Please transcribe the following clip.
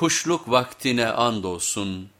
Kuşluk vaktine andolsun